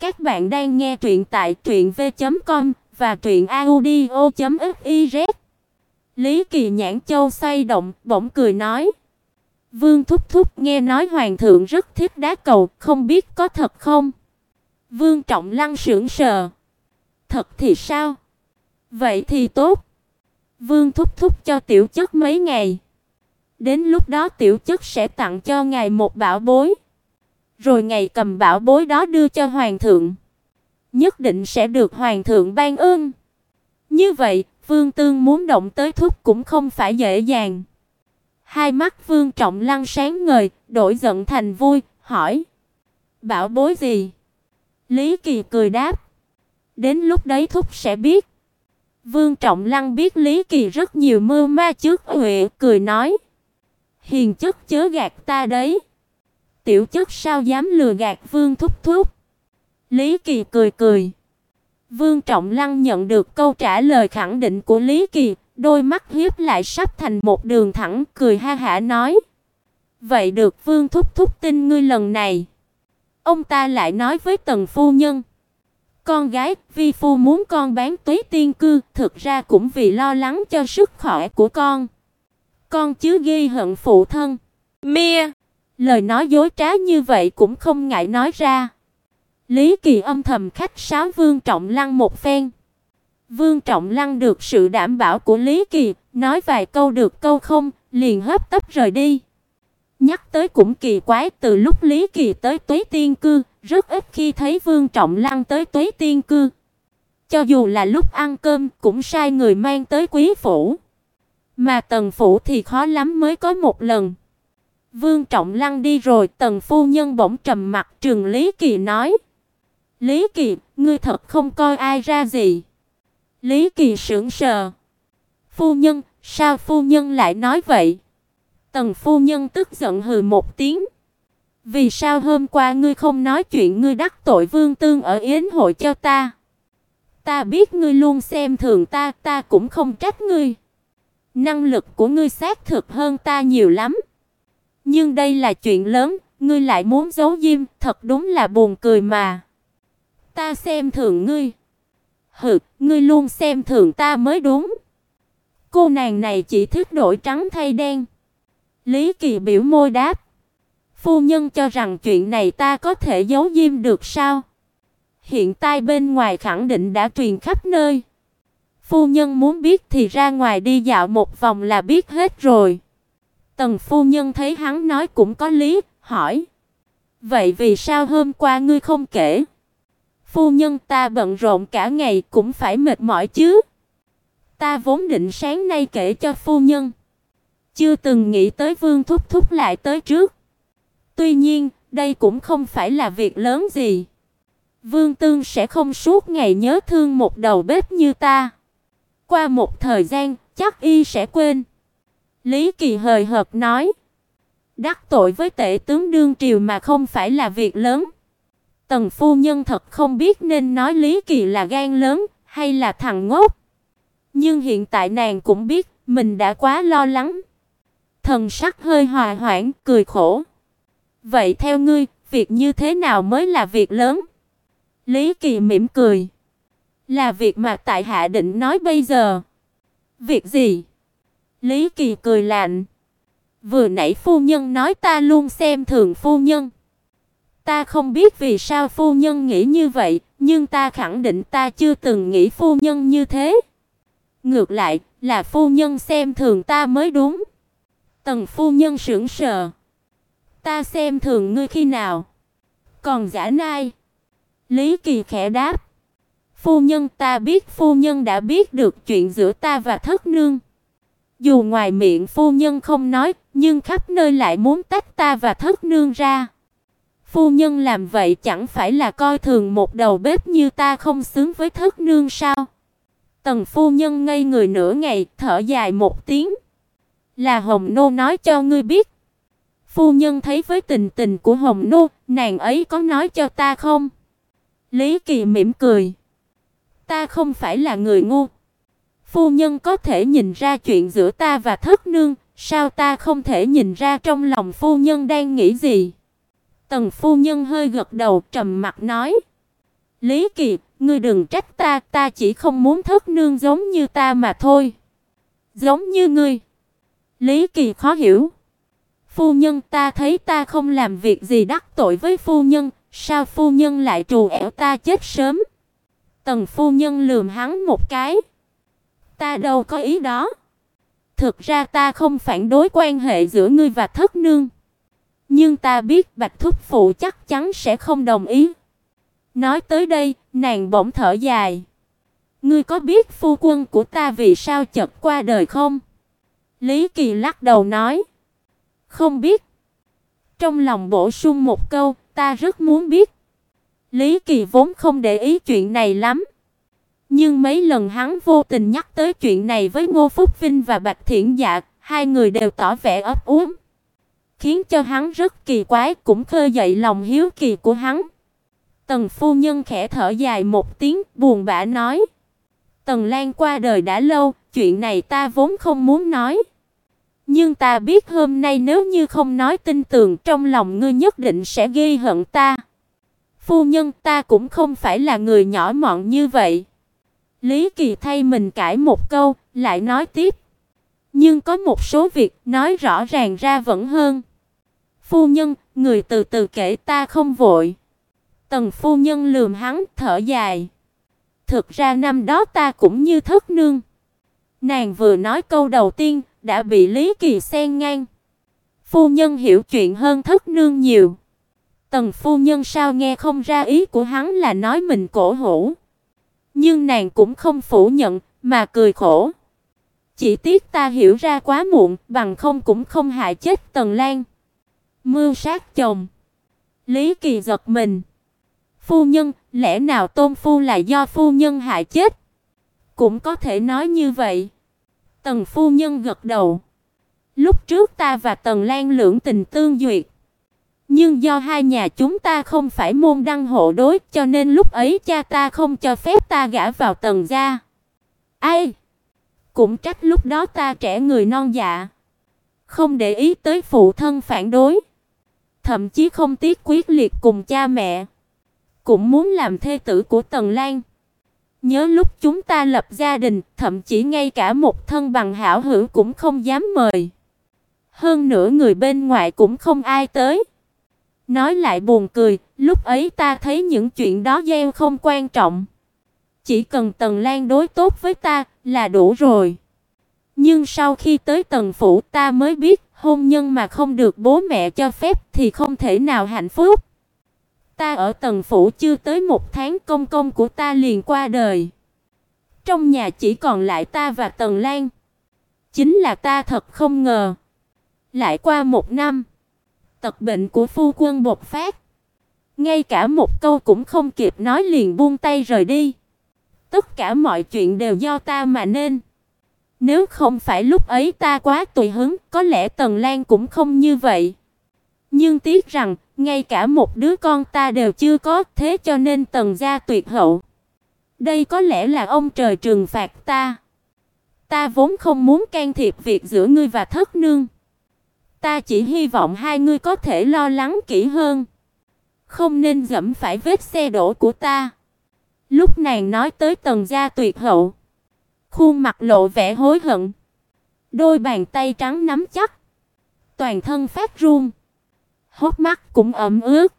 Các bạn đang nghe truyện tại truyệnv.com và truyệnaudio.fiz. Lý Kỳ nhãn châu xoay động, bỗng cười nói: "Vương thúc thúc nghe nói hoàng thượng rất thích đá cầu, không biết có thật không?" Vương Trọng Lăng sững sờ. "Thật thì sao?" "Vậy thì tốt." Vương thúc thúc cho tiểu chất mấy ngày. Đến lúc đó tiểu chất sẽ tặng cho ngài một bảo bối rồi ngày cầm bảo bối đó đưa cho hoàng thượng, nhất định sẽ được hoàng thượng ban ơn. Như vậy, Vương Tương muốn động tới thúc cũng không phải dễ dàng. Hai mắt Vương Trọng Lăng sáng ngời, đổi giận thành vui, hỏi: "Bảo bối gì?" Lý Kỳ cười đáp: "Đến lúc đấy thúc sẽ biết." Vương Trọng Lăng biết Lý Kỳ rất nhiều mơ ma trước huệ, cười nói: "Hiền chất chớ gạt ta đấy." Tiểu chất sao dám lừa gạt Vương thúc thúc. Lý Kỳ cười cười. Vương Trọng Lăng nhận được câu trả lời khẳng định của Lý Kỳ, đôi mắt hiếp lại sắp thành một đường thẳng, cười ha hả nói: "Vậy được Vương thúc thúc tin ngươi lần này." Ông ta lại nói với Tần phu nhân: "Con gái, vi phu muốn con bán Túy Tiên cư, thực ra cũng vì lo lắng cho sức khỏe của con. Con chứ ghi hận phụ thân." Mia Lời nói dối trá như vậy cũng không ngại nói ra. Lý Kỳ âm thầm khách sáo Vương Trọng Lăng một phen. Vương Trọng Lăng được sự đảm bảo của Lý Kỳ, nói vài câu được câu không, liền hấp tấp rời đi. Nhắc tới cũng kỳ quái, từ lúc Lý Kỳ tới Tuế Tiên cư, rất ít khi thấy Vương Trọng Lăng tới Tuế Tiên cư. Cho dù là lúc ăn cơm cũng sai người mang tới quý phủ. Mà Tần phủ thì khó lắm mới có một lần. Vương Trọng Lăng đi rồi, Tần phu nhân bỗng trầm mặt trừng Lý Kỳ nói: "Lý Kỳ, ngươi thật không coi ai ra gì?" Lý Kỳ sững sờ. "Phu nhân, sao phu nhân lại nói vậy?" Tần phu nhân tức giận hừ một tiếng. "Vì sao hôm qua ngươi không nói chuyện ngươi đắc tội Vương Tương ở yến hội cho ta?" "Ta biết ngươi luôn xem thường ta, ta cũng không trách ngươi. Năng lực của ngươi xác thực hơn ta nhiều lắm." Nhưng đây là chuyện lớn, ngươi lại muốn giấu diêm, thật đúng là buồn cười mà. Ta xem thường ngươi. Hừ, ngươi luôn xem thường ta mới đúng. Cô nàng này chỉ thích đổi trắng thay đen. Lý Kỳ biểu môi đáp. Phu nhân cho rằng chuyện này ta có thể giấu diêm được sao? Hiện tại bên ngoài khẳng định đã truyền khắp nơi. Phu nhân muốn biết thì ra ngoài đi dạo một vòng là biết hết rồi. Tần phu nhân thấy hắn nói cũng có lý, hỏi: "Vậy vì sao hôm qua ngươi không kể?" "Phu nhân ta bận rộn cả ngày cũng phải mệt mỏi chứ." "Ta vốn định sáng nay kể cho phu nhân, chưa từng nghĩ tới Vương thúc thúc lại tới trước. Tuy nhiên, đây cũng không phải là việc lớn gì. Vương Tương sẽ không suốt ngày nhớ thương một đầu bếp như ta. Qua một thời gian, chắc y sẽ quên." Lý Kỳ hời hợt nói, đắc tội với tể tướng đương triều mà không phải là việc lớn. Tần phu nhân thật không biết nên nói Lý Kỳ là gan lớn hay là thằng ngốc. Nhưng hiện tại nàng cũng biết mình đã quá lo lắng. Thần sắc hơi hòa hoãn, cười khổ. Vậy theo ngươi, việc như thế nào mới là việc lớn? Lý Kỳ mỉm cười. Là việc mà tại hạ định nói bây giờ. Việc gì? Lý Kỳ cười lạnh. Vừa nãy phu nhân nói ta luôn xem thường phu nhân. Ta không biết vì sao phu nhân nghĩ như vậy, nhưng ta khẳng định ta chưa từng nghĩ phu nhân như thế. Ngược lại, là phu nhân xem thường ta mới đúng. Tần phu nhân sững sờ. Ta xem thường ngươi khi nào? Còn giả nai? Lý Kỳ khẽ đáp. Phu nhân ta biết phu nhân đã biết được chuyện giữa ta và thất nương. Dù ngoài miệng phu nhân không nói, nhưng khắp nơi lại muốn tách ta và thất nương ra. Phu nhân làm vậy chẳng phải là coi thường một đầu bếp như ta không xứng với thất nương sao? Tần phu nhân ngây người nửa ngày, thở dài một tiếng. Là Hồng Nô nói cho ngươi biết. Phu nhân thấy với tình tình của Hồng Nô, nàng ấy có nói cho ta không? Lý Kỳ mỉm cười. Ta không phải là người ngu, Phu nhân có thể nhìn ra chuyện giữa ta và thất nương, sao ta không thể nhìn ra trong lòng phu nhân đang nghĩ gì? Tần phu nhân hơi gật đầu trầm mặt nói: Lý Kỳ, ngươi đừng trách ta, ta chỉ không muốn thất nương giống như ta mà thôi. Giống như ngươi. Lý Kỳ khó hiểu. Phu nhân ta thấy ta không làm việc gì đắc tội với phu nhân, sao phu nhân lại trù ẻo ta chết sớm? Tần phu nhân lườm hắn một cái. Ta đâu có ý đó. Thực ra ta không phản đối quan hệ giữa ngươi và thất nương. Nhưng ta biết Bạch Thúc phụ chắc chắn sẽ không đồng ý. Nói tới đây, nàng bỗng thở dài. Ngươi có biết phu quân của ta vì sao chợt qua đời không? Lý Kỳ lắc đầu nói. Không biết. Trong lòng bổ sung một câu, ta rất muốn biết. Lý Kỳ vốn không để ý chuyện này lắm. Nhưng mấy lần hắn vô tình nhắc tới chuyện này với Ngô Phúc Vinh và Bạch Thiển Dạ, hai người đều tỏ vẻ ấp úng, khiến cho hắn rất kỳ quái, cũng khơi dậy lòng hiếu kỳ của hắn. Tần phu nhân khẽ thở dài một tiếng, buồn bã nói: "Tần Lan qua đời đã lâu, chuyện này ta vốn không muốn nói, nhưng ta biết hôm nay nếu như không nói tin tưởng trong lòng ngươi nhất định sẽ ghi hận ta." Phu nhân, ta cũng không phải là người nhỏ mọn như vậy. Lý Kỳ thay mình cãi một câu, lại nói tiếp. Nhưng có một số việc nói rõ ràng ra vẫn hơn. Phu nhân, người từ từ kể ta không vội. Tần phu nhân lườm hắn, thở dài. Thực ra năm đó ta cũng như thất nương. Nàng vừa nói câu đầu tiên, đã bị Lý Kỳ xen ngang. Phu nhân hiểu chuyện hơn thất nương nhiều. Tần phu nhân sao nghe không ra ý của hắn là nói mình cổ hủ. Nhưng nàng cũng không phủ nhận, mà cười khổ. Chỉ tiếc ta hiểu ra quá muộn, bằng không cũng không hại chết Tần Lan. Mưu sát chồng. Lý Kỳ giật mình. Phu nhân, lẽ nào Tôn phu là do phu nhân hại chết? Cũng có thể nói như vậy. Tần phu nhân gật đầu. Lúc trước ta và Tần Lan lưỡng tình tương duyệt. Nhưng do hai nhà chúng ta không phải môn đăng hộ đối, cho nên lúc ấy cha ta không cho phép ta gả vào Tần gia. Ai? Cũng trách lúc đó ta trẻ người non dạ, không để ý tới phụ thân phản đối, thậm chí không tiếc quyết liệt cùng cha mẹ, cũng muốn làm thê tử của Tần Lan. Nhớ lúc chúng ta lập gia đình, thậm chí ngay cả một thân bằng hảo hữu cũng không dám mời. Hơn nữa người bên ngoài cũng không ai tới. Nói lại buồn cười, lúc ấy ta thấy những chuyện đó gieo không quan trọng. Chỉ cần Tần Lan đối tốt với ta là đủ rồi. Nhưng sau khi tới Tần phủ ta mới biết, hôn nhân mà không được bố mẹ cho phép thì không thể nào hạnh phúc. Ta ở Tần phủ chưa tới một tháng công công của ta liền qua đời. Trong nhà chỉ còn lại ta và Tần Lan. Chính là ta thật không ngờ. Lại qua một năm, tật bệnh của phu quân bộc phát. Ngay cả một câu cũng không kịp nói liền buông tay rời đi. Tất cả mọi chuyện đều do ta mà nên. Nếu không phải lúc ấy ta quá tùy hứng, có lẽ Tần Lan cũng không như vậy. Nhưng tiếc rằng, ngay cả một đứa con ta đều chưa có, thế cho nên Tần gia tuyệt hậu. Đây có lẽ là ông trời trừng phạt ta. Ta vốn không muốn can thiệp việc giữa ngươi và thất nương. Ta chỉ hy vọng hai ngươi có thể lo lắng kỹ hơn, không nên dẫm phải vết xe đổ của ta. Lúc nàng nói tới Tần gia tuyệt hậu, khuôn mặt lộ vẻ hối hận, đôi bàn tay trắng nắm chắc, toàn thân phát run, hốc mắt cũng ẩm ướt.